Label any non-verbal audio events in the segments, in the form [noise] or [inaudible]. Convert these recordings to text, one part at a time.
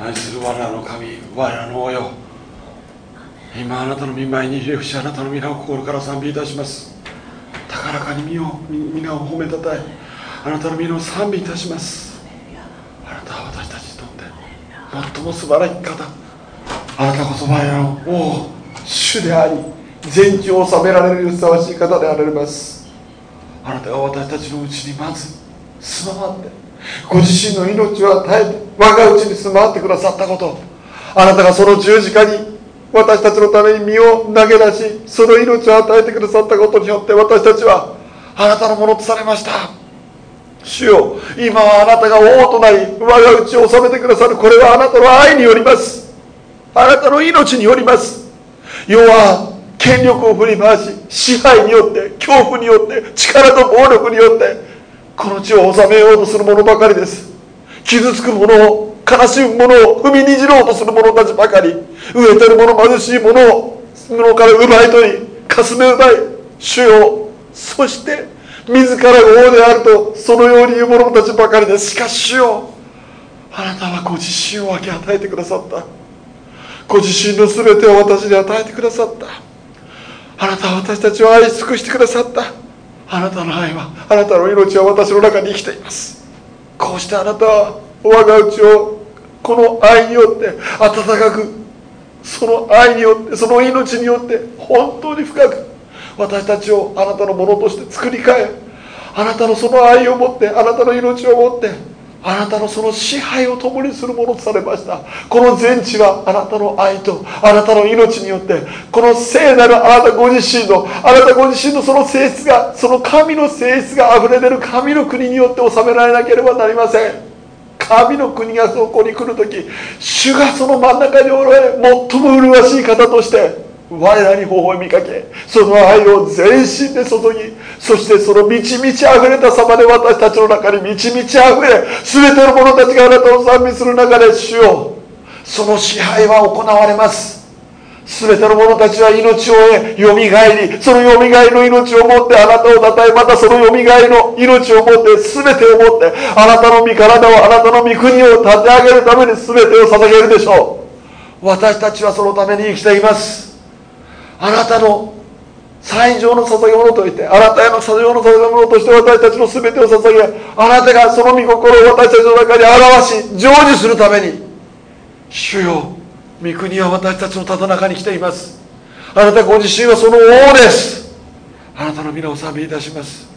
愛する我らの神我らの王よ。今あなたの見舞いに入れ伏しあなたの皆を心から賛美いたします。高らかに身を皆を褒めたたえあなたの皆を賛美いたします。あなたは私たちにとって最も素晴らしい方。あなたこそ我らの王主であり全地を治められるにふさわしい方であられます。あなたが私たちのうちにまず住まわってご自身の命を与えて我がうちに住まわってくださったこと。あなたがその十字架に私たちのために身を投げ出しその命を与えてくださったことによって私たちはあなたのものとされました。主よ今はあなたが王となり我がうちを治めてくださる。これはあなたの愛によります。あなたの命によります。世は権力を振り回し支配によって恐怖によって力と暴力によってこの地を治めようとする者ばかりです。傷つく者を悲しむ者を踏みにじろうとする者たちばかり。飢えてる者貧しい者をのから奪い取りかすめ奪い主よ。そして自らが王であるとそのように言う者たちばかりですしかし主よ。あなたはご自身を分け与えてくださった。ご自身の全てを私に与えてくださった。あなたは私たちを愛し尽くしてくださった。あなたの愛はあなたの命は私の中に生きています。こうしてあなたは我が家をこの愛によって温かくその愛によってその命によって本当に深く私たちをあなたのものとして作り変えあなたのその愛を持ってあなたの命を持ってあなたのその支配を共にするものとされました。この全地はあなたの愛とあなたの命によってこの聖なるあなたご自身のあなたご自身のその性質がその神の性質があふれ出る神の国によって治められなければなりません。神の国がそこに来る時主がその真ん中におられ最も麗しい方として我らに微笑みかけその愛を全身で注ぎそしてその満ち満ち溢れた様で私たちの中に満ち満ち溢れ全ての者たちがあなたを賛美する中で主よその支配は行われます。全ての者たちは命を得よみがえりそのよみがえりの命を持ってあなたをたたえまたそのよみがえりの命を持って全てを持ってあなたの身体をあなたの御国を立て上げるために全てを捧げるでしょう。私たちはそのために生きています。あなたの最上の捧げ物といってあなたへの最上の捧げ物として私たちの全てを捧げあなたがその御心を私たちの中に表し成就するために主よ御国は私たちのただ中に来ています。あなたご自身はその王です。あなたの皆を賛美いたします。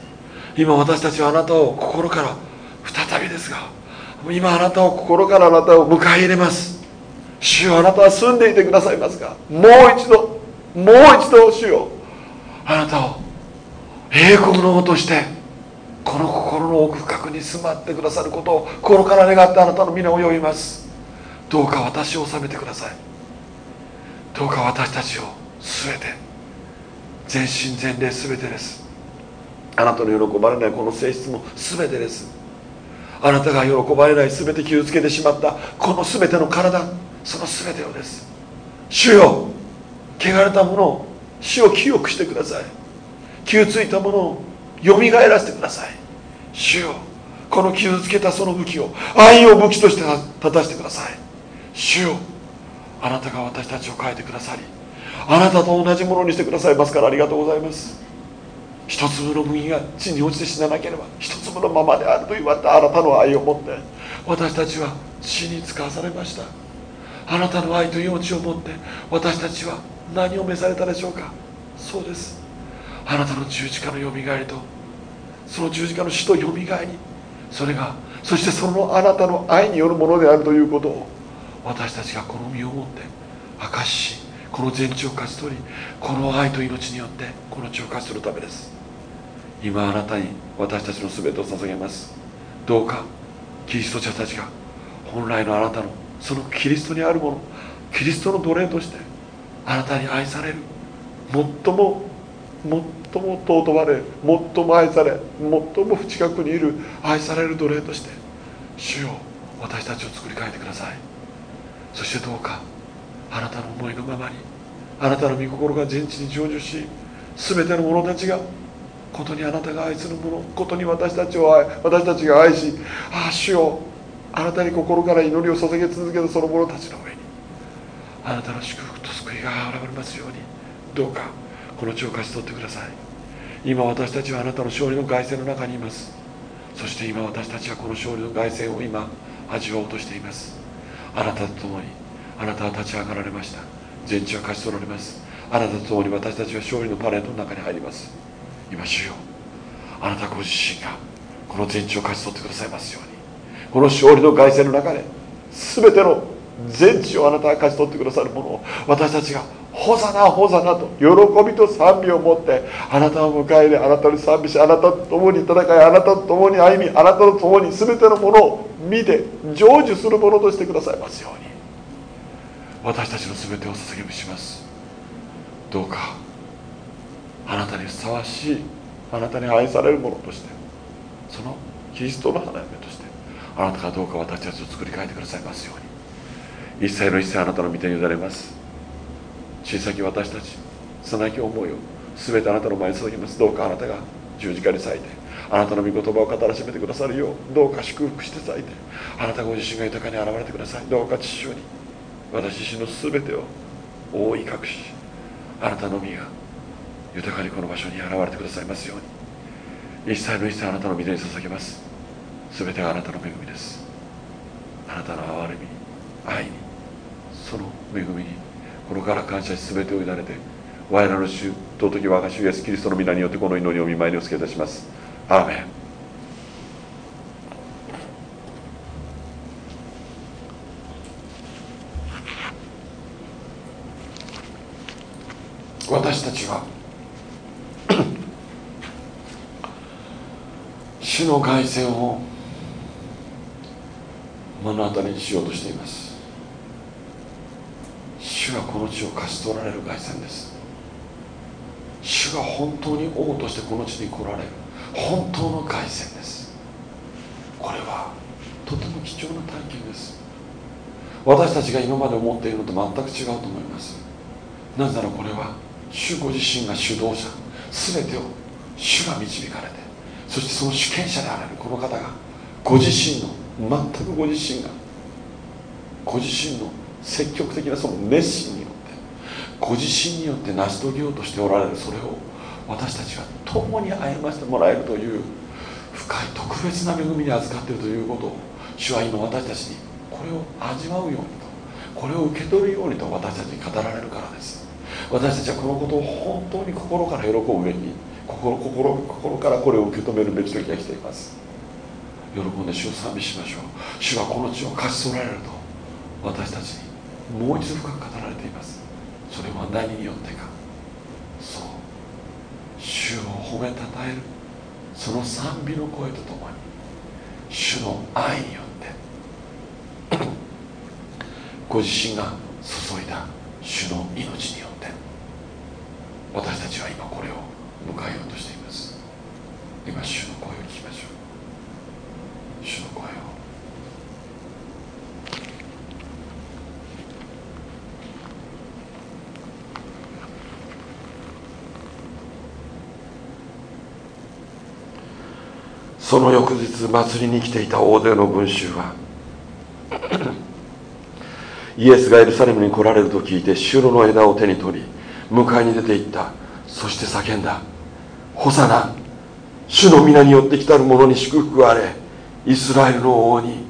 今私たちはあなたを心から再びですが今あなたを心からあなたを迎え入れます。主よあなたは住んでいてくださいますがもう一度もう一度主よ。あなたを英国の王としてこの心の奥深くに住まってくださることを心から願ってあなたの皆を呼びます。どうか私を治めてください。どうか私たちを全て全身全霊全てですあなたの喜ばれないこの性質も全てですあなたが喜ばれない全て傷つけてしまったこの全ての体その全てをです主よ汚れたものを主を清くしてください。傷ついたものをよみがえらせてください。主よこの傷つけたその武器を愛を武器として立たせてください。主よあなたが私たちを変えてくださりあなたと同じものにしてくださいますからありがとうございます。一粒の麦が地に落ちて死ななければ一粒のままであると言われたあなたの愛を持って私たちは死に使わされました。あなたの愛と命を持って私たちは何を召されたでしょうか？そうです。あなたの十字架のよみがえりと。その十字架の死とよみがえり。それがそしてそのあなたの愛によるものであるということを私たちがこの身をもって証ししこの全地を勝ち取りこの愛と命によってこの地を勝ち取るためです。今あなたに私たちの全てを捧げます。どうかキリスト者たちが本来のあなたのそのキリストにあるものキリストの奴隷としてあなたに愛される。最も最も尊ばれ最も愛され最も近くにいる愛される奴隷として主よ私たちを作り変えてください。そしてどうかあなたの思いのままにあなたの御心が全地に成就し全ての者たちがことにあなたが愛する者ことに私たちを愛私たちが愛しああ主よあなたに心から祈りを捧げ続けたその者たちの上あなたの祝福と救いが現れますように。どうかこの地を勝ち取ってください。今私たちはあなたの勝利の凱旋の中にいます。そして今私たちはこの勝利の凱旋を今味わおうとしています。あなたと共にあなたは立ち上がられました。全地は勝ち取られます。あなたと共に私たちは勝利のパレードの中に入ります。今主よ。あなたご自身がこの全地を勝ち取ってくださいますように。この勝利の凱旋の中で全ての全地をあなたが勝ち取ってくださるものを私たちがホザナホザナと喜びと賛美を持ってあなたを迎え入れあなたに賛美しあなたと共に戦いあなたと共に歩みあなたと共に全てのものを見て成就するものとしてくださいますように。私たちの全てを捧げします。どうかあなたにふさわしいあなたに愛されるものとしてそのキリストの花嫁としてあなたがどうか私たちを作り変えてくださいますように。一切の一切あなたの御手に委ねます。小さき私たち幼き思いを全てあなたの前に捧げます。どうかあなたが十字架に咲いてあなたの御言葉を語らしめてくださるようどうか祝福して咲いてあなたご自身が豊かに現れてください。どうか父親に私自身の全てを覆い隠しあなたの身が豊かにこの場所に現れてくださいますように。一切の一切あなたの御手に捧げます。全てがあなたの恵みです。あなたの憐れみ愛にその恵みにこのから感謝し全てを委ねて我らの主尊き我が主イエスキリストの皆によってこの祈りを見舞いにお付けいたします。アーメン。私たちは主の凱旋を目の当たりにしようとしています。主はこの地を勝ち取られる凱旋です。主が本当に王としてこの地に来られる。本当の凱旋です。これはとても貴重な体験です。私たちが今まで思っているのと全く違うと思います。なぜならこれは主ご自身が主導者。全てを主が導かれて。そしてその主権者であられる。この方がご自身の全くご自身がご自身の積極的なその熱心によってご自身によって成し遂げようとしておられるそれを私たちは共に歩ませてもらえるという深い特別な恵みに預かっているということを主は今私たちにこれを味わうようにとこれを受け取るようにと私たちに語られるからです。私たちはこのことを本当に心から喜ぶべき心心心からこれを受け止めるべき時が来ています。喜んで主を賛美しましょう。主はこの地を勝ち取られると私たちにもう一度深く語られています。それは何によってか。そう。主を褒めたたえる。その賛美の声とともに。主の愛によって。[coughs] ご自身が注いだ。主の命によって。私たちは今これを迎えようとしています。今主の声を聞きましょう。主の声を。その翌日祭りに来ていた大勢の群衆は [clears throat] イエスがエルサレムに来られると聞いてシュロの枝を手に取り迎えに出て行った。そして叫んだ「ホサナ主の皆によって来たる者に祝福あれイスラエルの王に」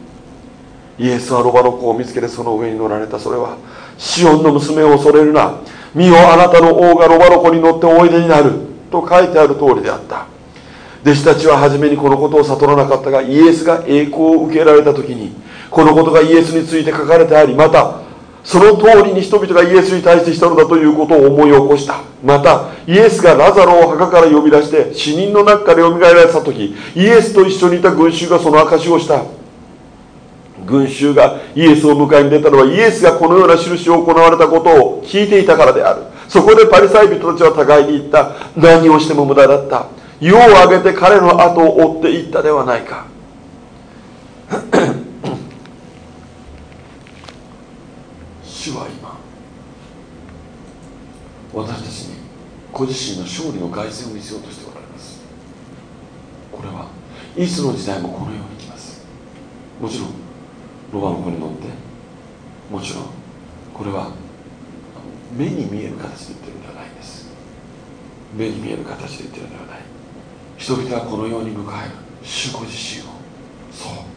イエスはロバの子を見つけてその上に乗られた。それはシオンの娘を恐れるな。見よあなたの王がロバの子に乗っておいでになる。と書いてある通りであった。弟子たちは初めにこのことを悟らなかったがイエスが栄光を受けられた時にこのことがイエスについて書かれてありまたその通りに人々がイエスに対してしたのだということを思い起こした。またイエスがラザロを墓から呼び出して死人の中からよみがえられた時イエスと一緒にいた群衆がその証しをした。群衆がイエスを迎えに出たのはイエスがこのような印を行われたことを聞いていたからである。そこでパリサイ人たちは互いに言った。何をしても無駄だった。世を挙げて彼の後を追っていったではないか。[coughs] 主は今私たちにご自身の勝利の凱旋を見せようとしておられます。これはいつの時代もこのように来ます。もちろんロバの子に乗ってもちろんこれは目に見える形で言ってるんではないです。目に見える形で言ってるんではない。人々はこのように迎える。主ご自身を。そう。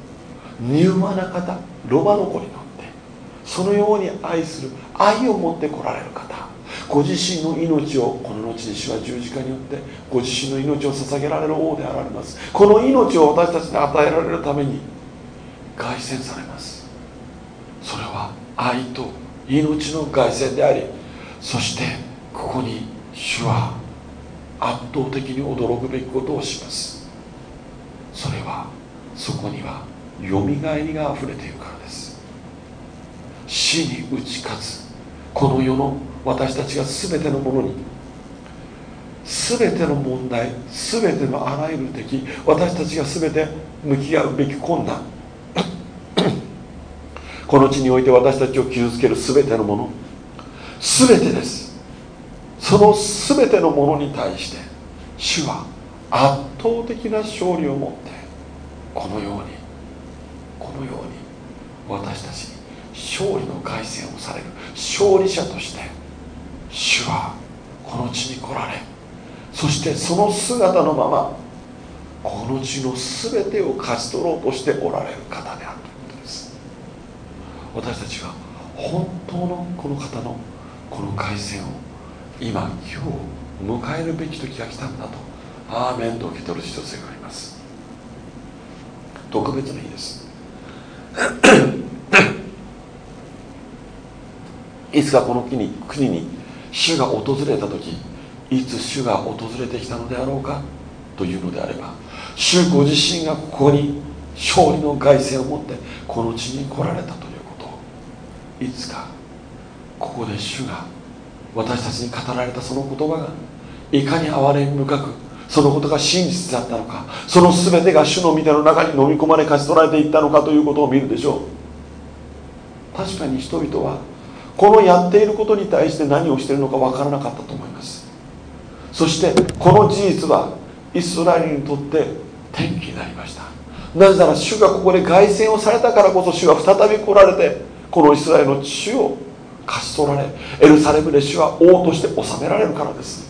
柔和な方ロバの子に乗ってそのように愛する愛を持って来られる方ご自身の命をこの後に主は十字架によってご自身の命を捧げられる王であられます。この命を私たちに与えられるために凱旋されます。それは愛と命の凱旋でありそしてここに主は圧倒的に驚くべきことをします。それはそこにはよみがえりがあふれているからです。死に打ち勝つこの世の私たちが全てのものに全ての問題全てのあらゆる敵私たちが全て向き合うべき困難。この地において私たちを傷つける全てのもの全てです。その全てのものに対して主は圧倒的な勝利を持ってこのようにこのように私たちに勝利の凱旋をされる。勝利者として主はこの地に来られそしてその姿のままこの地の全てを勝ち取ろうとしておられる方であるということです。私たちは本当のこの方のこの凱旋を今今日迎えるべき時が来たんだと。アーメンと受け取る必要性があります。特別な日です。[coughs] いつかこの国に国に主が訪れた時いつ主が訪れてきたのであろうか？というのであれば主ご自身がここに勝利の凱旋を持ってこの地に来られたということ。いつかここで主が私たちに語られたその言葉がいかに哀れみ深くそのことが真実だったのかその全てが主の御手の中に飲み込まれ勝ち取られていったのかということを見るでしょう。確かに人々はこのやっていることに対して何をしているのか分からなかったと思います。そしてこの事実はイスラエルにとって転機になりました。なぜなら主がここで凱旋をされたからこそ主は再び来られてこのイスラエルの地を勝ち取られエルサレムで主は王として治められるからです。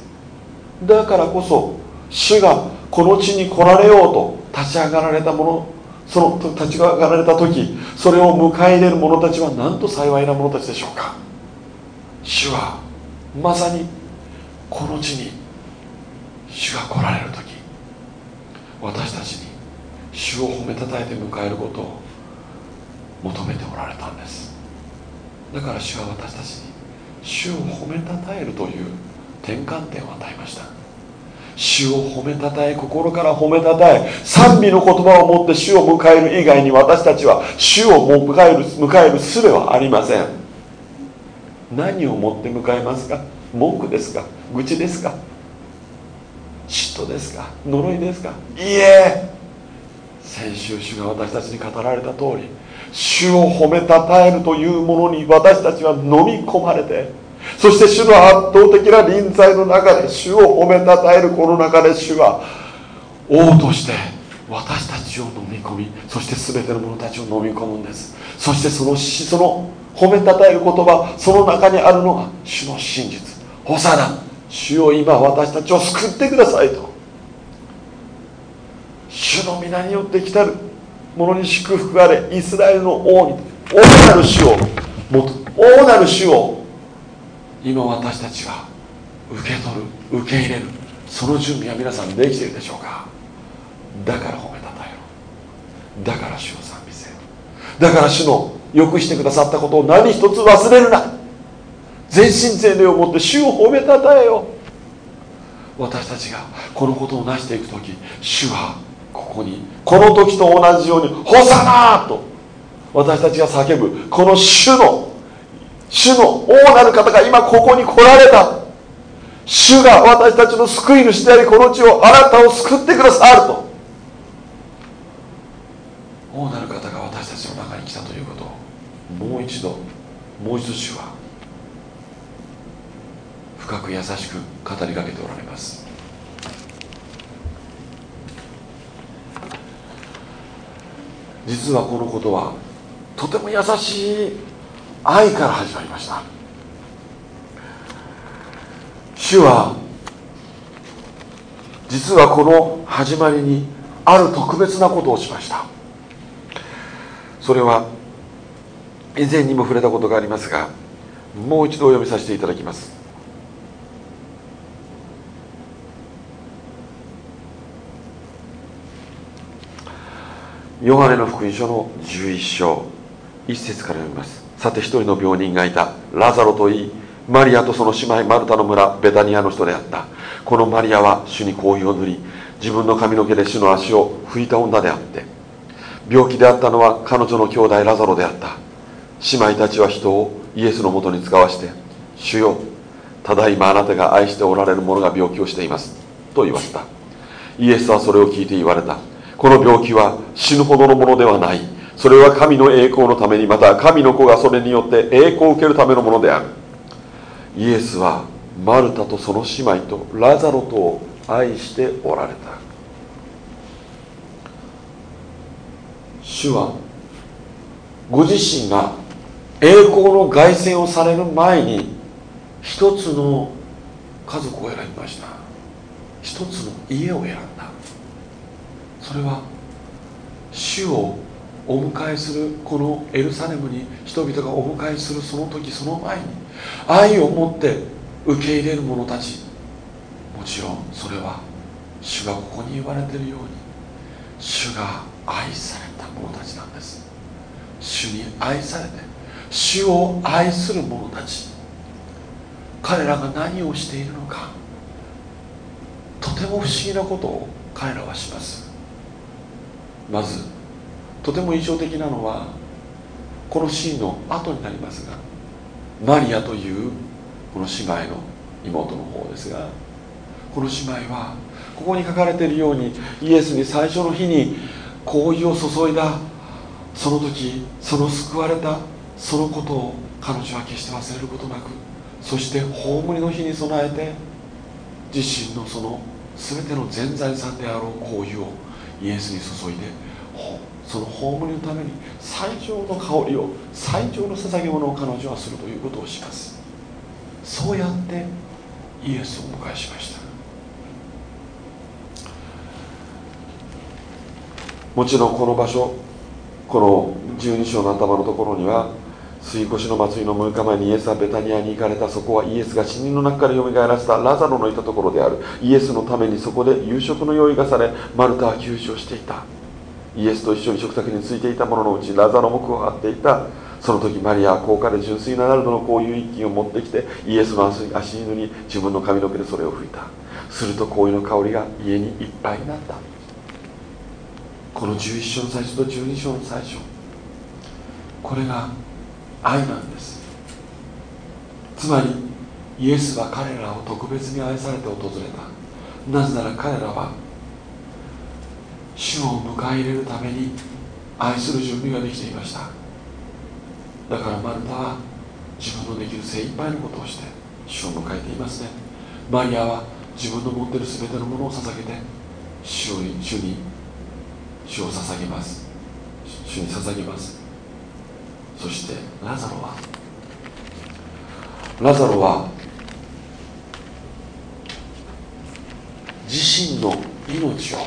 だからこそ主がこの地に来られようと立ち上がられたものその立ち上がられた時それを迎え入れる者たちはなんと幸いな者たちでしょうか。主はまさにこの地に主が来られる時私たちに主を褒めたたえて迎えることを求めておられたんです。だから主は私たちに主を褒めたたえるという転換点を与えました。主を褒めたたえ心から褒めたたえ賛美の言葉を持って主を迎える以外に私たちは主を迎える迎える術はありません。何をもって迎えますか？文句ですか？愚痴ですか？嫉妬ですか？呪いですか？いいえ。先週主が私たちに語られた通り主を褒めたたえるというものに私たちは飲み込まれてそして主の圧倒的な臨在の中で主を褒めたたえるこの中で主は王として私たちを飲み込みそして全ての者たちを飲み込むんです。そしてそのその褒めたたえる言葉その中にあるのが主の真実。ホサナ主よ今私たちを救ってくださいと。主の皆によって来たる。者に祝福あれイスラエルの王に王なる主を王なる主を今私たちは受け取る受け入れるその準備は皆さんできているでしょうか？だから褒めたたえろ。だから主を賛美せよ。だから主のよくしてくださったことを何一つ忘れるな。全身全霊を持って主を褒めたたえよ。私たちがこのことを成していく時主はここにこの時と同じように「ホサナ!」と私たちが叫ぶこの主の主の王なる方が今ここに来られた主が私たちの救い主でありこの地をあなたを救ってくださると王なる方が私たちの中に来たということをもう一度もう一度主は深く優しく語りかけておられます実はこのことはとても優しい愛から始まりました。主は実はこの始まりにある特別なことをしました。それは以前にも触れたことがありますがもう一度お読みさせていただきます。ヨハネの福音書の11章1節から読みます。さて一人の病人がいた。ラザロといいマリアとその姉妹マルタの村ベタニアの人であった。このマリアは主に香油を塗り自分の髪の毛で主の足を拭いた女であって病気であったのは彼女の兄弟ラザロであった。姉妹たちは人をイエスのもとに使わして「主よただいまあなたが愛しておられる者が病気をしています」と言わせた。イエスはそれを聞いて言われた。この病気は死ぬほどのものではない。それは神の栄光のためにまた神の子がそれによって栄光を受けるためのものである。イエスはマルタとその姉妹とラザロとを愛しておられた。主はご自身が栄光の凱旋をされる前に一つの家族を選びました。一つの家を選んだ。それは主をお迎えするこのエルサレムに人々がお迎えするその時その前に愛を持って受け入れる者たち。もちろんそれは主がここに言われているように主が愛された者たちなんです。主に愛されて主を愛する者たち。彼らが何をしているのかとても不思議なことを彼らはします。まずとても印象的なのはこのシーンの後になりますがマリアというこの姉妹の妹の方ですがこの姉妹はここに書かれているようにイエスに最初の日に香油を注いだその時その救われたそのことを彼女は決して忘れることなくそして葬りの日に備えて自身のその全ての全財産であろう香油をイエスに注いでその葬りのために最上の香りを最上の捧げ物を彼女はするということをします。そうやってイエスをお迎えしました。もちろんこの場所この12章の頭のところには水越の祭りの6日前にイエスはベタニアに行かれた。そこはイエスが死人の中からよみがえらせた。ラザロのいたところである。イエスのためにそこで夕食の用意がされマルタは休止をしていた。イエスと一緒に食卓についていた者のうちラザロも加わっていた。その時マリアは高価で純粋なナルドの香油一斤を持ってきてイエスの足に自分の髪の毛でそれを拭いた。すると香油の香りが家にいっぱいになった。この11章の最初と12章の最初。これが愛なんです。つまりイエスは彼らを特別に愛されて訪れた。なぜなら彼らは主を迎え入れるために愛する準備ができていました。だからマルタは自分のできる精一杯のことをして主を迎えていますね。マリアは自分の持っている全てのものを捧げて主に主に主を捧げます。主に捧げます。そしてラザロは？ラザロは自身の命を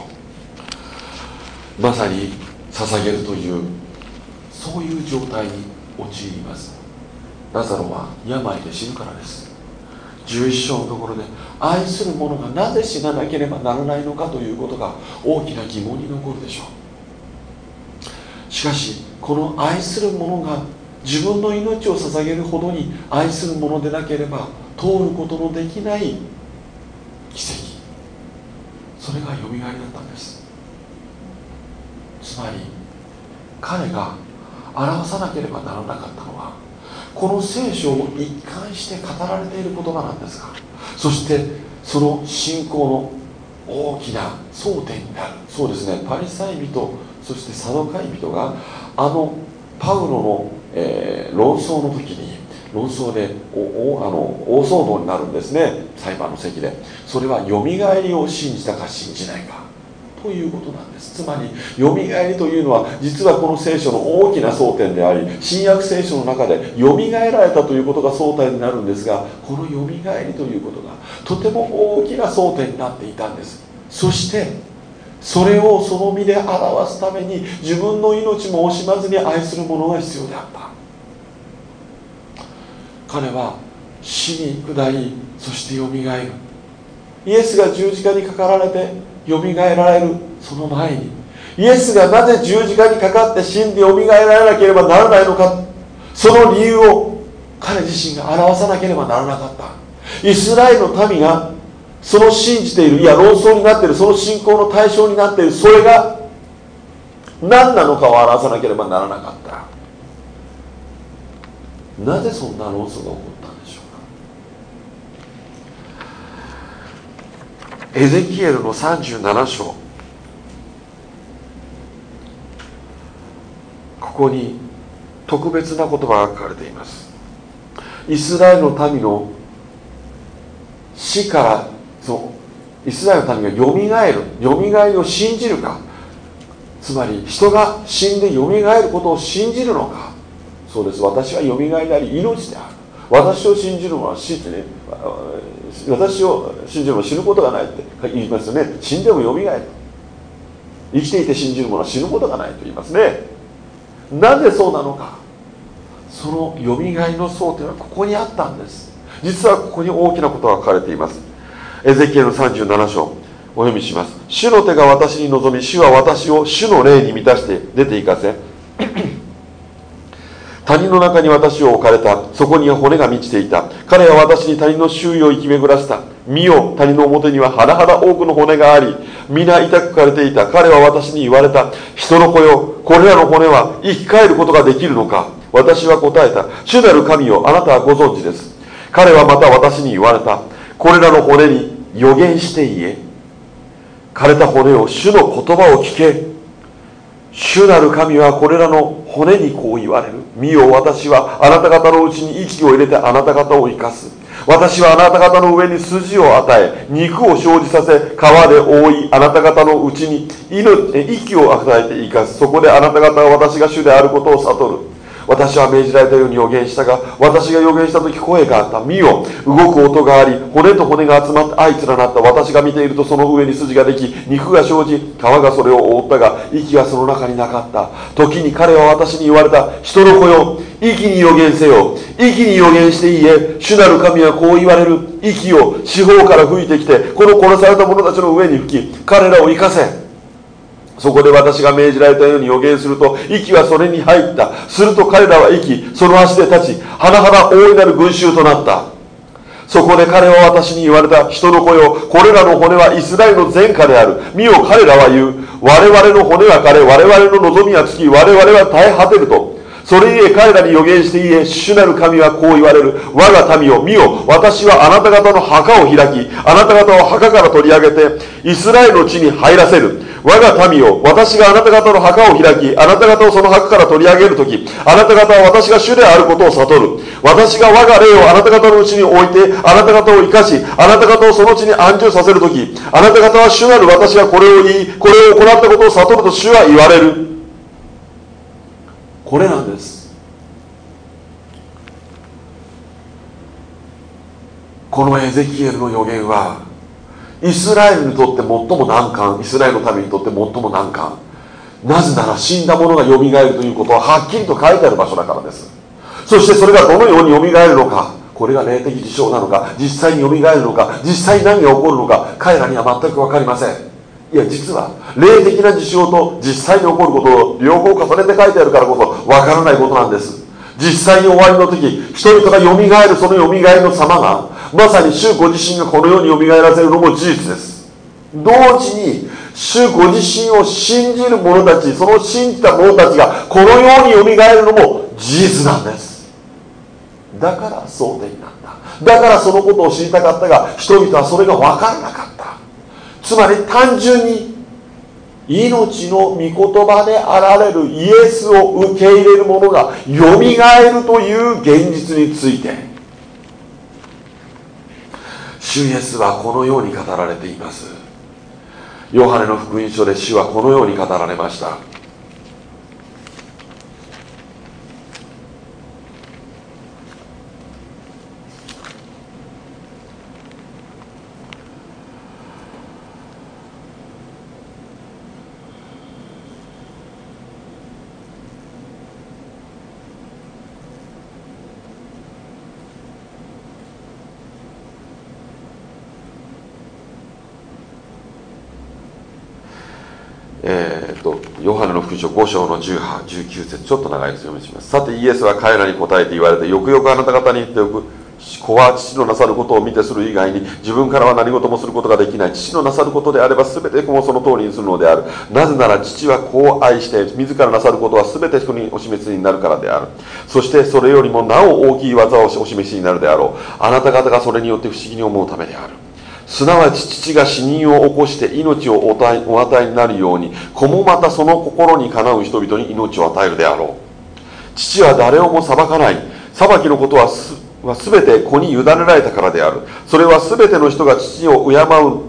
まさに捧げるというそういう状態に陥ります。ラザロは病で死ぬからです。11章のところで愛する者がなぜ死ななければならないのかということが大きな疑問に残るでしょう。しかしこの愛する者が自分の命を捧げるほどに愛する者でなければ通ることのできない奇跡。それがよみがえりだったんです。つまり彼が表さなければならなかったのはこの聖書を一貫して語られている言葉なんですがそしてその信仰の大きな争点になる。そうですね。パリサイ人そしてサドカイ人があのパウロの、えー、論争の時に論争でおおあの大騒動になるんですね。裁判の席で。それはよみがえりを信じたか信じないか。ということなんです。つまりよみがえりというのは実はこの聖書の大きな争点であり新約聖書の中でよみがえられたということが争点になるんですがこのよみがえりということがとても大きな争点になっていたんです。そしてそれをその身で表すために自分の命も惜しまずに愛する者が必要であった。彼は死に下りそしてよみがえる。イエスが十字架にかかられてよみがえられるその前に。イエスがなぜ十字架にかかって死んでよみがえられなければならないのかその理由を彼自身が表さなければならなかった。イスラエルの民がその信じているいや論争になっているその信仰の対象になっているそれが何なのかを表さなければならなかった。なぜそんな論争が起こったんでしょうか。エゼキエルの37章。ここに特別な言葉が書かれています。イスラエルの民の死からそう。イスラエルの民がよみがえる。よみがえりを信じるか。つまり人が死んでよみがえることを信じるのか。そうです。私はよみがえりであり命である。私を信じる者は死ってね私を信じる者は死ぬことがないって言いますよね。死んでもよみがえる。生きていて信じる者は死ぬことがないと言いますね。なぜそうなのか。そのよみがえりの層というのはここにあったんです。実はここに大きなことが書かれています。エゼキエル37章お読みします。主の手が私に望み主は私を主の霊に満たして出て行かせ [clears throat] 谷の中に私を置かれた。そこには骨が満ちていた。彼は私に谷の周囲を生き巡らせた。見よ谷の表にははらはら多くの骨があり皆痛く枯れていた。彼は私に言われた。人の子よこれらの骨は生き返ることができるのか。私は答えた。主なる神よあなたはご存知です。彼はまた私に言われた。これらの骨に予言して言え。枯れた骨を主の言葉を聞け。主なる神はこれらの骨にこう言われる。見よ私はあなた方のうちに息を入れてあなた方を生かす。私はあなた方の上に筋を与え肉を生じさせ皮で覆いあなた方のうちに息を与えて生かす。そこであなた方は私が主であることを悟る。私は命じられたように予言したが私が予言した時声があった。見よ動く音があり骨と骨が集まって相連なった。私が見ているとその上に筋ができ肉が生じ皮がそれを覆ったが息がその中になかった。時に彼は私に言われた。人の子よ息に予言せよ。息に予言していいえ主なる神はこう言われる。息を四方から吹いてきてこの殺された者たちの上に吹き彼らを生かせ。そこで私が命じられたように予言すると息はそれに入った。すると彼らは息その足で立ち甚だ大いなる群衆となった。そこで彼は私に言われた人の子よこれらの骨はイスラエルの前科である。見よ彼らは言う。我々の骨は枯れ我々の望みは尽き我々は耐え果てると。それゆえ彼らに予言して言え主なる神はこう言われる。我が民を見よ。私はあなた方の墓を開きあなた方を墓から取り上げてイスラエルの地に入らせる。我が民を私があなた方の墓を開きあなた方をその墓から取り上げる時あなた方は私が主であることを悟る。私が我が霊をあなた方のうちに置いてあなた方を生かしあなた方をその地に安住させる時あなた方は主なる私がこれを言いこれを行ったことを悟ると主は言われる。これなんです。このエゼキエルの予言はイスラエルにとって最も難関イスラエルの民にとって最も難関。なぜなら死んだ者がよみがえるということははっきりと書いてある場所だからです。そしてそれがどのようによみがえるのかこれが霊的事象なのか実際によみがえるのか実際何が起こるのか彼らには全く分かりません。いや実は霊的な事象と実際に起こることを両方重ねて書いてあるからこそ分からないことなんです。実際に終わりの時人々がよみがえるそのよみがえりの様がまさに主ご自身がこのようによみがえらせるのも事実です。同時に主ご自身を信じる者たちその信じた者たちがこのようによみがえるのも事実なんです。だから争点になった。だからそのことを知りたかったが人々はそれが分からなかった。つまり単純に命の御言葉であられるイエスを受け入れる者がよみがえるという現実について主イエスはこのように語られています。ヨハネの福音書で主はこのように語られました。えー、とヨハネの福音書5章の19節ちょっと長いです読みします。さてイエスは彼らに答えて言われてよくよくあなた方に言っておく子は父のなさることを見てする以外に自分からは何事もすることができない。父のなさることであれば全て子もその通りにするのである。なぜなら父は子を愛して自らなさることは全て人にお示しになるからである。そしてそれよりもなお大きい技をお示しになるであろう。あなた方がそれによって不思議に思うためである。すなわち父が死人を起こして命をお与えになるように子もまたその心にかなう人々に命を与えるであろう。父は誰をも裁かない。裁きのことはすは全て子に委ねられたからである。それは全ての人が父を敬う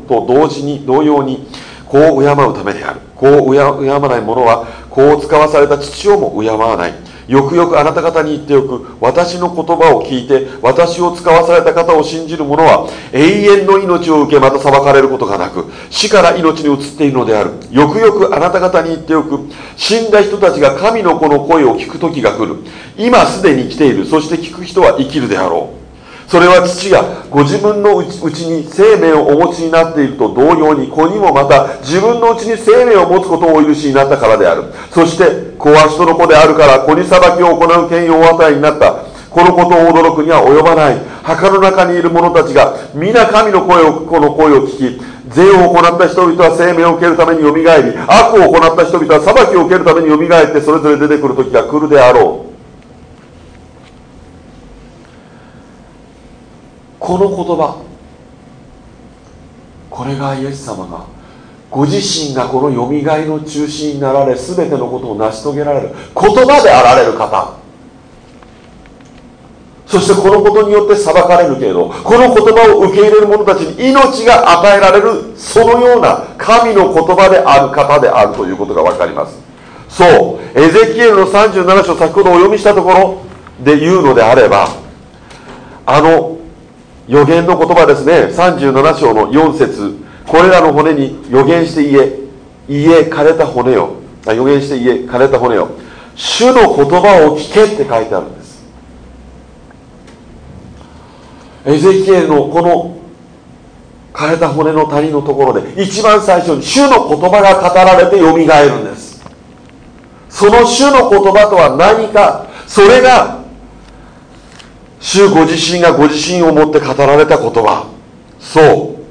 と同時に同様に子を敬うためである。子を敬わない者は子を使わされた父をも敬わない。よくよくあなた方に言っておく私の言葉を聞いて私を使わされた方を信じる者は永遠の命を受けまた裁かれることがなく死から命に移っているのである。よくよくあなた方に言っておく。死んだ人たちが神の子の声を聞く時が来る。今すでに来ている。そして聞く人は生きるであろう。それは父がご自分のうちに生命をお持ちになっていると同様に子にもまた自分のうちに生命を持つことをお許しになったからである。そして子は人の子であるから子に裁きを行う権威をお与えになった。このことを驚くには及ばない。墓の中にいる者たちが皆神の声をこの声を聞き善を行った人々は生命を受けるためによみがえり悪を行った人々は裁きを受けるためによみがえってそれぞれ出てくる時が来るであろう。この言葉。これがイエス様がご自身がこのよみがえの中心になられ全てのことを成し遂げられる言葉であられる方。そしてこのことによって裁かれるけれどこの言葉を受け入れる者たちに命が与えられるそのような神の言葉である方であるということが分かります。そうエゼキエルの37章先ほどお読みしたところで言うのであればあの予言の言葉ですね。37章の4節。これらの骨に予言して言え。言え枯れた骨よ。予言して言え枯れた骨よ。主の言葉を聞けって書いてあるんです。エゼキエルのこの枯れた骨の谷のところで一番最初に主の言葉が語られてよみがえるんです。その主の言葉とは何かそれが主ご自身がご自身をもって語られた言葉。そう。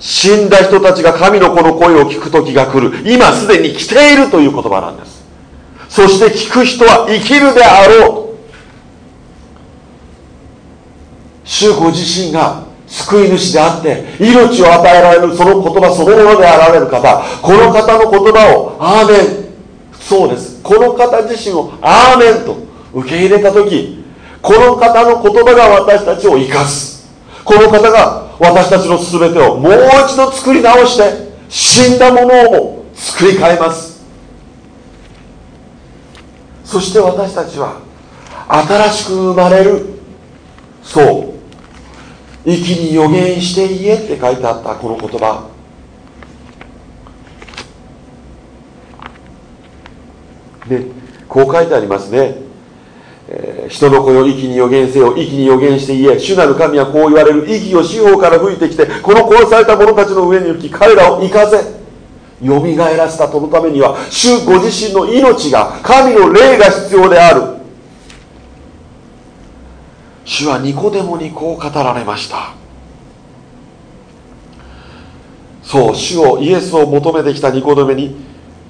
死んだ人たちが神の子の声を聞く時が来る。今すでに来ているという言葉なんです。そして聞く人は生きるであろう。主ご自身が救い主であって命を与えられるその言葉そのものであられる方。この方の言葉をアーメン。そうです。この方自身をアーメンと受け入れた時この方の言葉が私たちを生かす。この方が私たちの全てをもう一度作り直して死んだものを作り変えます。そして私たちは新しく生まれる。そう。息に予言して言えって書いてあったこの言葉。でこう書いてありますね。えー、人の子よ息に予言せよ息に予言して言え主なる神はこう言われる。息を四方から吹いてきてこの殺された者たちの上に吹き彼らを生かせ。よみがえらせたそのためには主ご自身の命が神の霊が必要である。主はニコデモにこう語られました。そう主をイエスを求めてきたニコデモに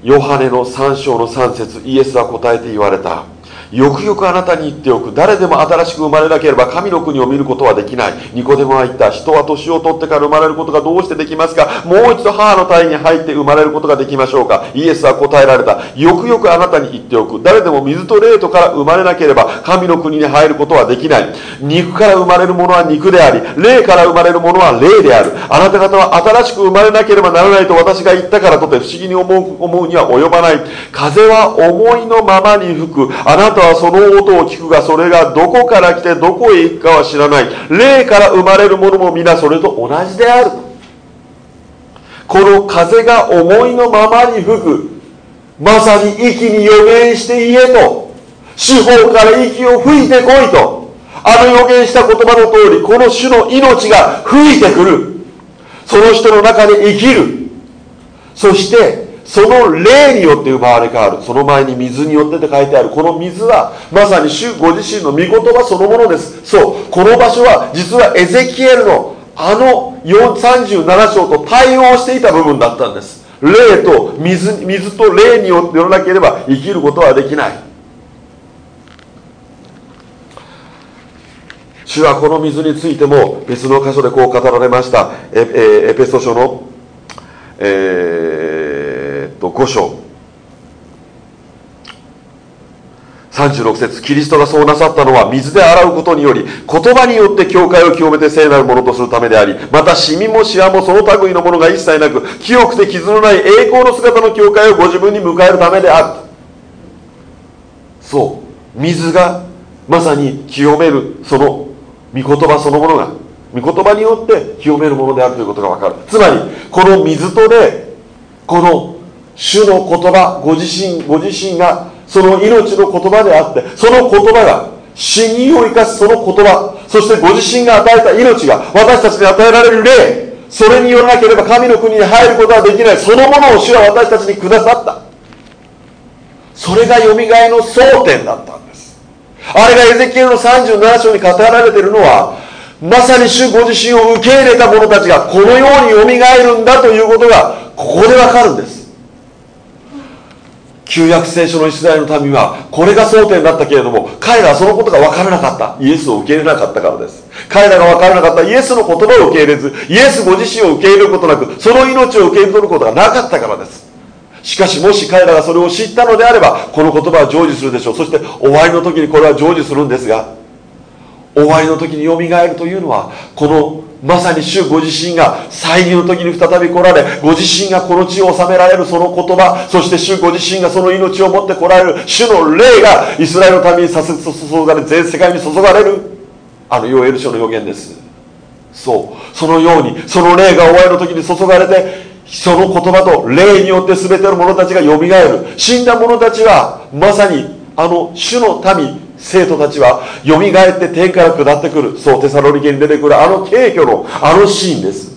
ヨハネの3章の3節イエスは答えて言われた。よくよくあなたに言っておく。誰でも新しく生まれなければ神の国を見ることはできない。ニコデモは言った人は年を取ってから生まれることがどうしてできますか？もう一度母の体に入って生まれることができましょうか？イエスは答えられた。よくよくあなたに言っておく。誰でも水と霊とから生まれなければ神の国に入ることはできない。肉から生まれるものは肉であり霊から生まれるものは霊である。あなた方は新しく生まれなければならないと私が言ったからとて不思議に思うには及ばない。風は思いのままに吹く。あなたたはその音を聞くがそれがどこから来てどこへ行くかは知らない。霊から生まれるものも皆それと同じである。この風が思いのままに吹く。まさに息に予言して言えと。四方から息を吹いてこいと。あの予言した言葉の通りこの種の命が吹いてくる。その人の中で生きる。そしてその霊によって奪われ変わる。その前に水によってって書いてある。この水はまさに主ご自身の御言葉そのものです。そう。この場所は実はエゼキエルのあの37章と対応していた部分だったんです。霊と水水と霊によってよらなければ生きることはできない。主はこの水についても別の箇所でこう語られました。エエペソ書の、えー、と5章。36節キリストがそうなさったのは水で洗うことにより言葉によって教会を清めて聖なるものとするためでありまたシミもシワもその類のものが一切なく清くて傷のない栄光の姿の教会をご自分に迎えるためである。そう。水がまさに清めるその御言葉そのものが御言葉によって清めるものであるということが分かる。つまりこの水とでこの主の言葉ご自身ご自身がその命の言葉であってその言葉が死人を生かすその言葉そしてご自身が与えた命が私たちに与えられる霊それによらなければ神の国に入ることはできない。そのものを主は私たちにくださった。それがよみがえの争点だったんです。あれがエゼキエルの37章に語られているのはまさに主ご自身を受け入れた者たちがこのようによみがえるんだということがここでわかるんです。旧約聖書のイスラエルの民はこれが争点だったけれども彼らはそのことが分からなかった。イエスを受け入れなかったからです。彼らが分からなかった。イエスの言葉を受け入れずイエスご自身を受け入れることなくその命を受け入れることがなかったからです。しかしもし彼らがそれを知ったのであればこの言葉は成就するでしょう。そして終わりの時にこれは成就するんですが終わりの時によみがえるというのはこのまさに主ご自身が再臨の時に再び来られご自身がこの地を治められるその言葉そして主ご自身がその命を持って来られる主の霊がイスラエルのためにさせ注がれ全世界に注がれるあのヨエル書の予言です。そう。そのようにその霊が終わりの時に注がれてその言葉と霊によって全ての者たちがよみがえる。死んだ者たちはまさにあの主の民生徒たちはよみがえって天から下ってくる。そうテサロニケに出てくるあの軽挙のあのシーンです。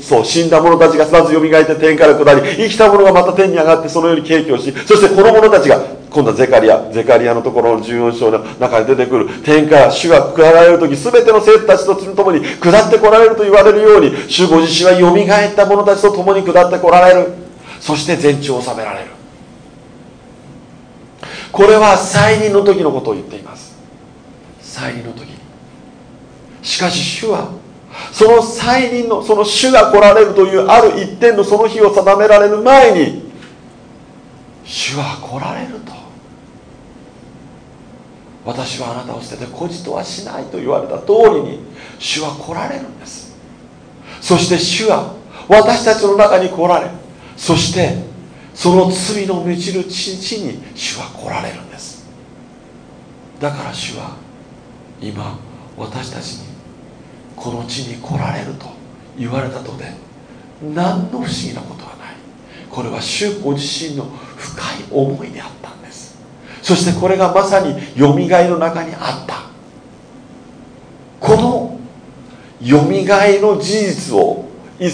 そう死んだ者たちがまずよみがえって天から下り生きた者がまた天に上がってそのように軽挙しそしてこの者たちが今度はゼカリアゼカリアのところの14章の中に出てくる。天から主が下られる時全ての生徒たちと共に下ってこられると言われるように主ご自身はよみがえった者たちと共に下ってこられる。そして全地を治められる。これは再臨の時のことを言っています。再臨の時。しかし主はその再臨のその主が来られるというある一点のその日を定められる前に主は来られると。私はあなたを捨てて孤児とはしないと言われた通りに主は来られるんです。そして主は私たちの中に来られそしてその罪の満ちる地に主は来られるんです。だから主は今私たちにこの地に来られると言われたとで何の不思議なことはない。これは主ご自身の深い思いであったんです。そしてこれがまさによみがえの中にあった。このよみがえの事実を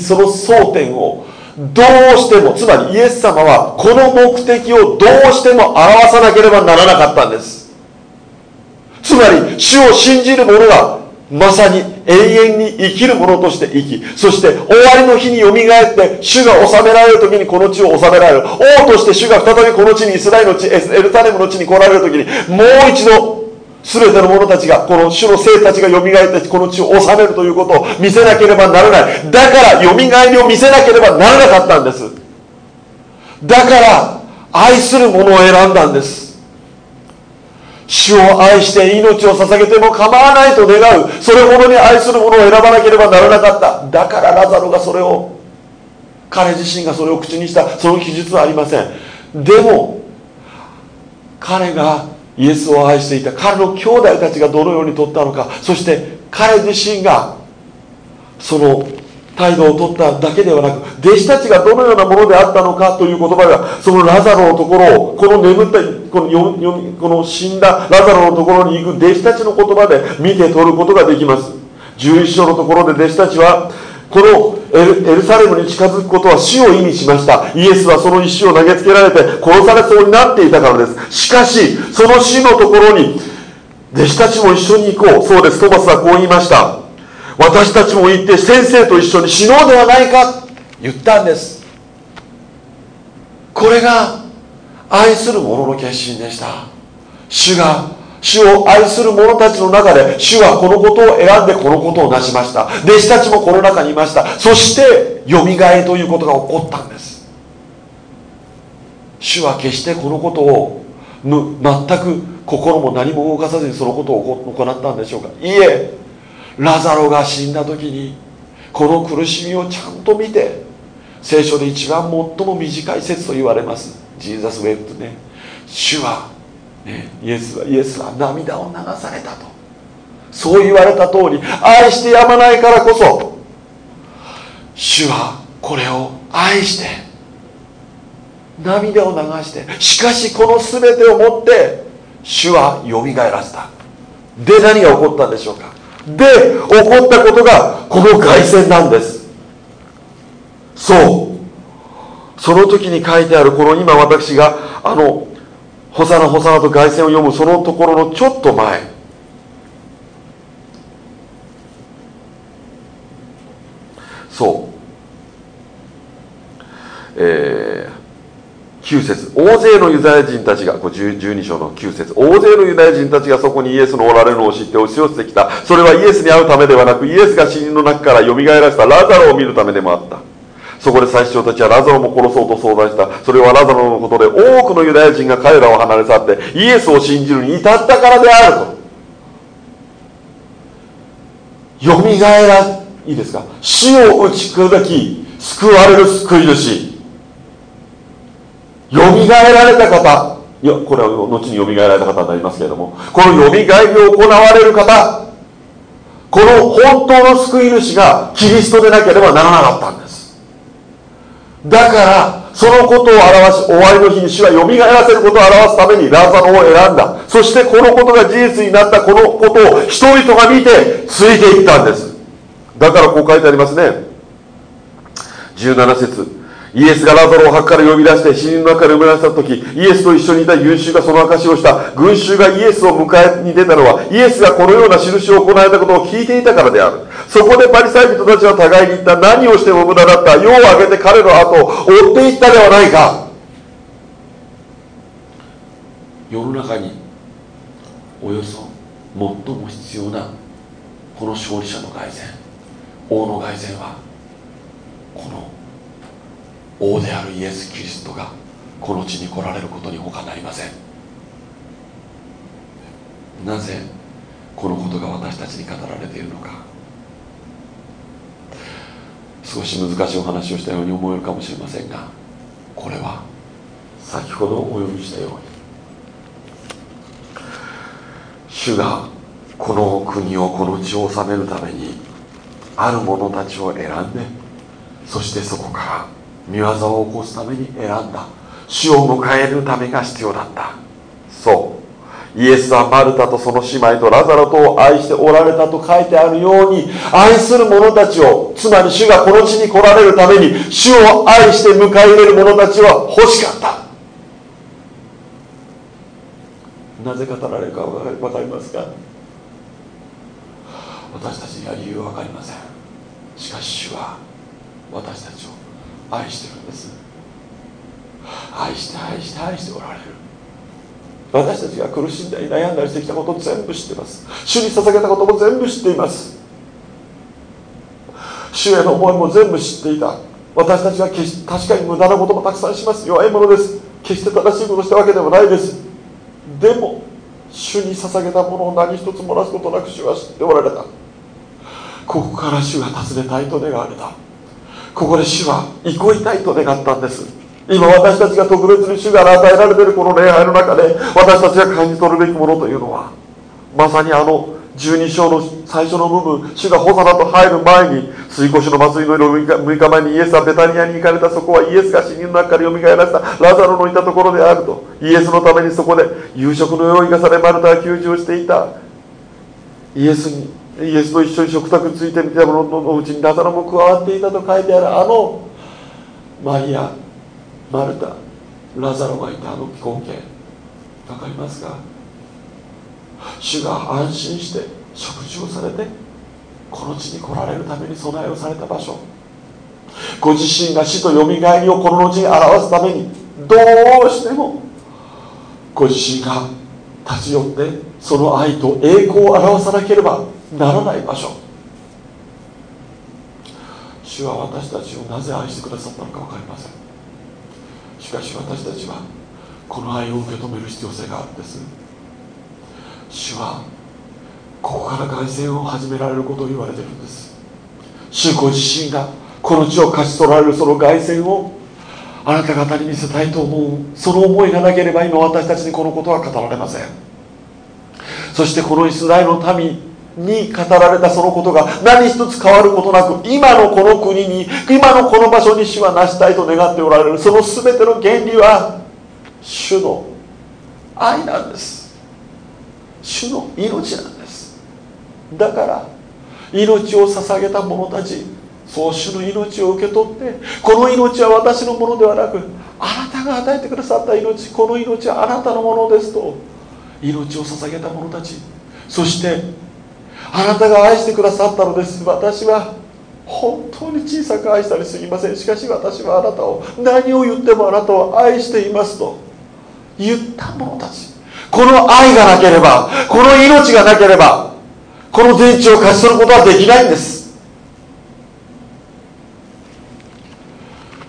その争点をどうしてもつまりイエス様はこの目的をどうしても表さなければならなかったんですつまり主を信じる者がまさに永遠に生きる者として生き、そして終わりの日によみがえって、主が治められる時にこの地を治められる。王として主が再びこの地にイスラエルの地、エルサレムの地に来られる時に、もう一度、全ての者たちが、この主の生たちが蘇ってこの地を治めるということを見せなければならない。だから、蘇りを見せなければならなかったんです。だから、愛する者を選んだんです。主を愛して命を捧げても構わないと願うそれほどに愛する者を選ばなければならなかっただからラザロがそれを彼自身がそれを口にしたその記述はありませんでも彼がイエスを愛していた彼の兄弟たちがどのように取ったのかそして彼自身がその態度を取っただけではなく弟子たちがどのようなものであったのかという言葉がそのラザロのところをこの眠ったこのよこの死んだラザロのところに行く弟子たちの言葉で見て取ることができます。11章のところで弟子たちはこのエルサレムに近づくことは死を意味しました。イエスはその石を投げつけられて殺されそうになっていたからです。しかしその死のところに弟子たちも一緒に行こう。そうです。トマスはこう言いました。私たちも行って先生と一緒に死のうではないか。言ったんです。これが愛する者の決心でした。主が主を愛する者たちの中で主はこのことを選んでこのことを成しました。弟子たちもこの中にいました。そしてよみがえということが起こったんです。主は決してこのことを全く心も何も動かさずにそのことを行ったんでしょうか。いいえラザロが死んだ時にこの苦しみをちゃんと見て聖書で一番最も短い説と言われます。ジーザスウェブとね。主は、ね、イエスはイエスは涙を流されたと。そう言われた通り愛してやまないからこそ主はこれを愛して涙を流してしかしこの全てをもって主はよみがえらせた。で何が起こったんでしょうか。で起こったことがこの凱旋なんです。そう。その時に書いてあるこの今私があの「ホサナホサナ」と凱旋を読むそのところのちょっと前。そう。えー9節大勢のユダヤ人たちがこ12章の9節大勢のユダヤ人たちがそこにイエスのおられるのを知って押し寄せてきた。それはイエスに会うためではなくイエスが死人の中からよみがえらせた。ラザロを見るためでもあった。そこで最初たちはラザロも殺そうと相談した。それはラザロのことで多くのユダヤ人が彼らを離れ去ってイエスを信じるに至ったからであると。よみがえらいいですか？死を打ち砕き救われる救い主。よみがえられた方。いやこれは後によみがえられた方になりますけれども。このよみがえりを行われる方。この本当の救い主がキリストでなければならなかったんです。だからそのことを表し終わりの日に主はよみがえらせることを表すためにラザロを選んだ。そしてこのことが事実になったこのことを人々が見てついていったんです。だからこう書いてありますね。17節。イエスがラザロを墓から呼び出して死人の中から埋められた時イエスと一緒にいた群衆がその証をした。群衆がイエスを迎えに出たのはイエスがこのような印を行われたことを聞いていたからである。そこでパリサイ人たちは互いに言った。何をしても無駄だった。世を挙げて彼の後を追っていったではないか。世の中におよそ最も必要なこの勝利者の凱旋。王の凱旋はこの王であるイエス・キリストがこの地に来られることに他なりません。なぜこのことが私たちに語られているのか。少し難しいお話をしたように思えるかもしれませんがこれは先ほどお読みしたように主がこの国をこの地を治めるためにある者たちを選んでそしてそこから見業を起こすために選んだ。主を迎えるためが必要だった。そう。イエスはマルタとその姉妹とラザロとを愛しておられたと書いてあるように愛する者たちをつまり主がこの地に来られるために主を愛して迎え入れる者たちは欲しかった。なぜ語られるか分かりますか私たちには理由は分かりません。しかし主は私たちを愛してるんです。愛して愛して愛しておられる。私たちが苦しんだり悩んだりしてきたこと全部知ってます。主に捧げたことも全部知っています。主への思いも全部知っていた。私たちは決し確かに無駄なこともたくさんします。弱いものです。決して正しいことをしたわけでもないです。でも主に捧げたものを何一つ漏らすことなく主は知っておられた。ここから主が尋ねたいと願われた。ここで主は憩いたいと願ったんです。今私たちが特別に主が与えられているこの礼拝の中で私たちが感じ取るべきものというのはまさにあの12章の最初の部分主がホサナと入る前に水越の祭りの6日前にイエスはベタニアに行かれたそこはイエスが死人の中からよみがえらせたラザロのいたところであるとイエスのためにそこで夕食の用意がされマルタは救助していた。イエスにイエスと一緒に食卓についてみたもののうちにラザロも加わっていたと書いてあるあのマリアマルタラザロがいたあの光景分かりますか？主が安心して食事をされてこの地に来られるために備えをされた場所。ご自身が死とよみがえりをこの後に表すためにどうしてもご自身が立ち寄ってその愛と栄光を表さなければならない場所。主は私たちをなぜ愛してくださったのか分かりません。しかし私たちはこの愛を受け止める必要性があるんです。主はここから凱旋を始められることを言われてるんです。主ご自身がこの地を勝ち取られるその凱旋をあなた方に見せたいと思うその思いがなければ今私たちにこのことは語られません。そしてこのイスラエルの民に語られたそのことが何一つ変わることなく今のこの国に今のこの場所に主は成したいと願っておられる。その全ての原理は主の愛なんです。主の命なんです。だから命を捧げた者たちそう主の命を受け取ってこの命は私のものではなくあなたが与えてくださった命この命はあなたのものですと命を捧げた者たち。そしてあなたが愛してくださったのです。私は本当に小さく愛したりすぎません。しかし私はあなたを何を言ってもあなたを愛していますと言った者たち。この愛がなければこの命がなければこの全地を勝ち取ることはできないんです。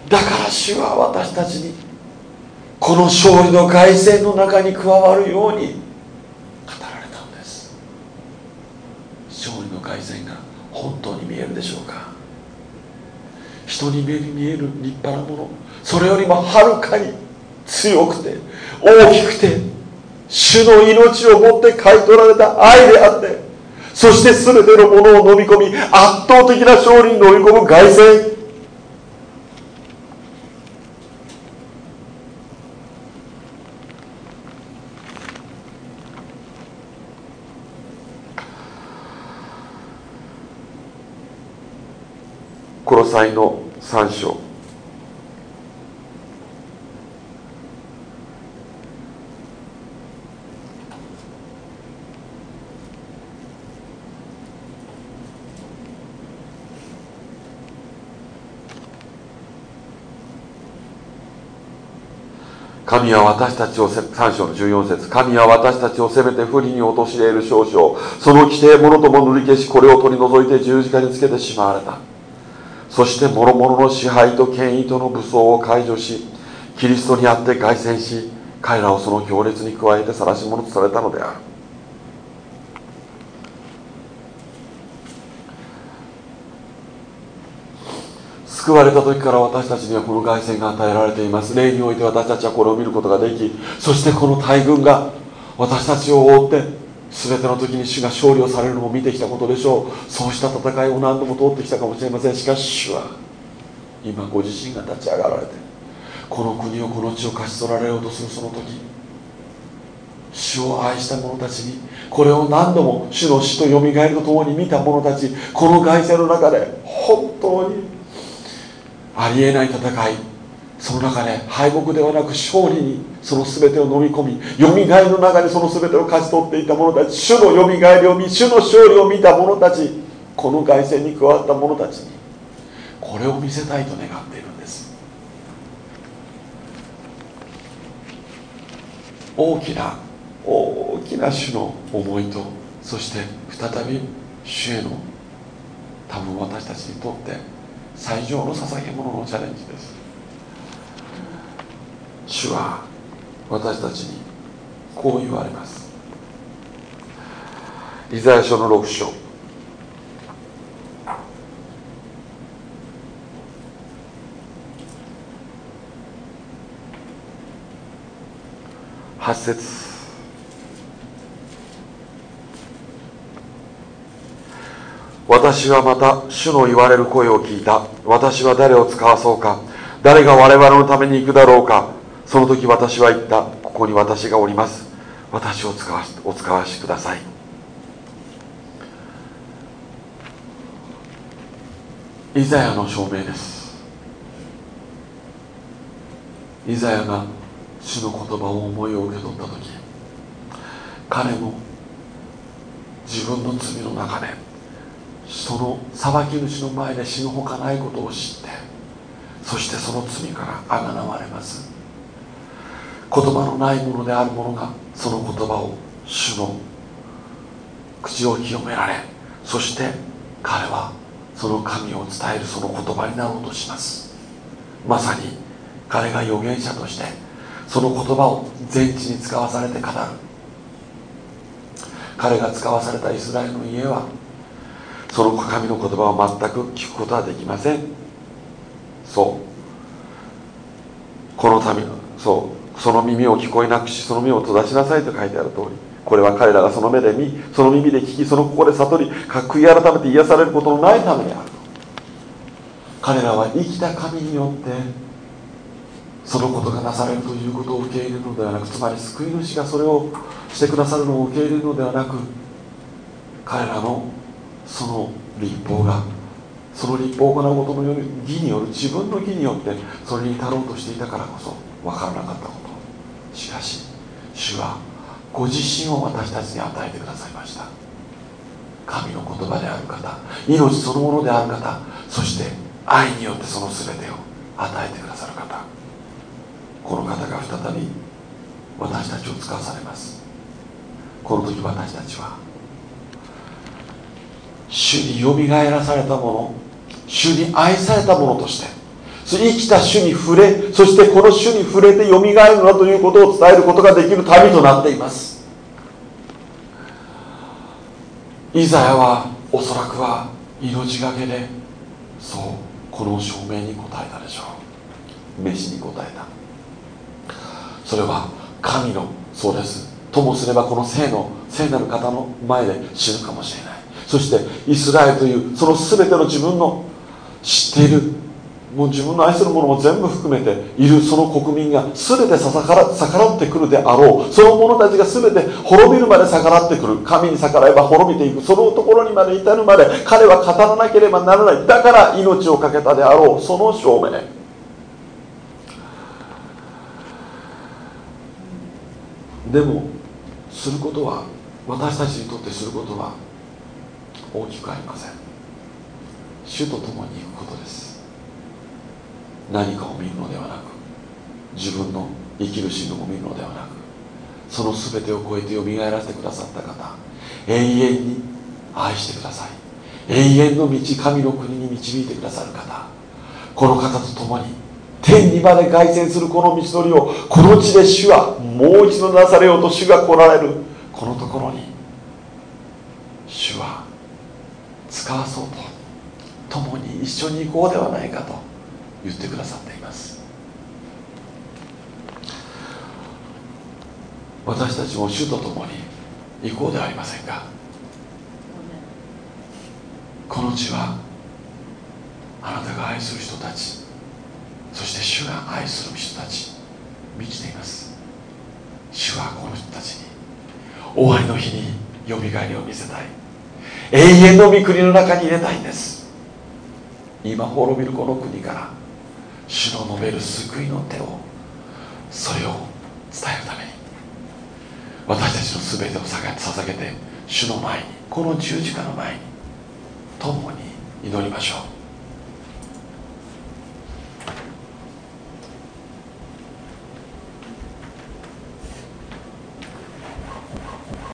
だから主は私たちにこの勝利の凱旋の中に加わるように語られたのです改善が本当に見えるでしょうか？人に目に見える立派なものそれよりもはるかに強くて大きくて主の命をもって買い取られた愛であってそして全てのものを飲み込み圧倒的な勝利に飲み込む凱旋。コロサイの3章。神は私たちを3章の14節。神は私たちを責めて不利に陥れる少々。その規定ものとも塗り消しこれを取り除いて十字架につけてしまわれた。そして諸々の支配と権威との武装を解除しキリストにあって凱旋し彼らをその行列に加えて晒し者とされたのである。救われた時から私たちにはこの凱旋が与えられています。霊において私たちはこれを見ることができそしてこの大軍が私たちを覆って全ての時に主が勝利をされるのも見てきたことでしょう。そうした戦いを何度も通ってきたかもしれません。しかし主は今ご自身が立ち上がられてこの国をこの地を勝ち取られようとするその時主を愛した者たちにこれを何度も主の死とよみがえりとともに見た者たちこの凱旋の中で本当にありえない戦いその中で敗北ではなく勝利にその全てを飲み込みよみがえりの中にその全てを勝ち取っていた者たち主のよみがえりを見主の勝利を見た者たちこの凱旋に加わった者たちにこれを見せたいと願っているんです。大きな大きな主の思いとそして再び主への多分私たちにとって最上の捧げ物のチャレンジです。主は私たちにこう言われます。イザヤ書の6章。8節。私はまた主の言われる声を聞いた。私は誰を使わそうか。誰が我々のために行くだろうか。その時私は言った。ここに私がおります。私を使わしお使わしください。イザヤの証明です。イザヤが主の言葉を思いを受け取った時彼も自分の罪の中でその裁き主の前で死ぬほかないことを知ってそしてその罪からあがなわれます。言葉のないものである者がその言葉を主の口を清められそして彼はその神を伝えるその言葉になろうとします。まさに彼が預言者としてその言葉を全地に使わされて語る。彼が使わされたイスラエルの家はその神の言葉を全く聞くことはできません。そう。この民そう。その耳を聞こえなくしその目を閉ざしなさいと書いてある通りこれは彼らがその目で見その耳で聞きその心で悟り悔い改めて癒されることのないためである彼らは生きた神によってそのことがなされるということを受け入れるのではなくつまり救い主がそれをしてくださるのを受け入れるのではなく彼らのその立法がその立法を行うことのように義による自分の義によってそれに至ろうとしていたからこそ分からなかったこと。しかし主はご自身を私たちに与えてくださいました。神の言葉である方命そのものである方そして愛によってその全てを与えてくださる方。この方が再び私たちを使わされます。この時私たちは主によみがえらされたもの主に愛されたものとして生きた主に触れそしてこの主に触れてよみがえるのだということを伝えることができる旅となっています。イザヤはおそらくは命がけでそうこの証明に応えたでしょう。飯に応えた。それは神のそうです。ともすればこの聖の聖なる方の前で死ぬかもしれない。そしてイスラエルというその全ての自分の知っているもう自分の愛するものも全部含めているその国民が全て逆ら逆らってくるであろう。その者たちが全て滅びるまで逆らってくる。神に逆らえば滅びていく。そのところにまで至るまで彼は語らなければならない。だから命を懸けたであろう。その証明。でもすることは私たちにとってすることは大きくありません。主と共に行くことです。何かを見るのではなく自分の生きる死ぬを見るのではなくその全てを超えてよみがえらせてくださった方永遠に愛してください。永遠の道神の国に導いてくださる方この方と共に天にまで凱旋するこの道のりをこの地で主はもう一度なされようと主が来られるこのところに主は使わそうと共に一緒に行こうではないかと言ってくださっています。私たちも主と共に行こうではありませんか。この地はあなたが愛する人たちそして主が愛する人たち満ちています。主はこの人たちに終わりの日によみがえりを見せたい。永遠の御国の中に入れたいんです。今滅びるこの国から主の述べる救いの手をそれを伝えるために。私たちの全てを捧げて主の前にこの十字架の前に共に祈りましょう。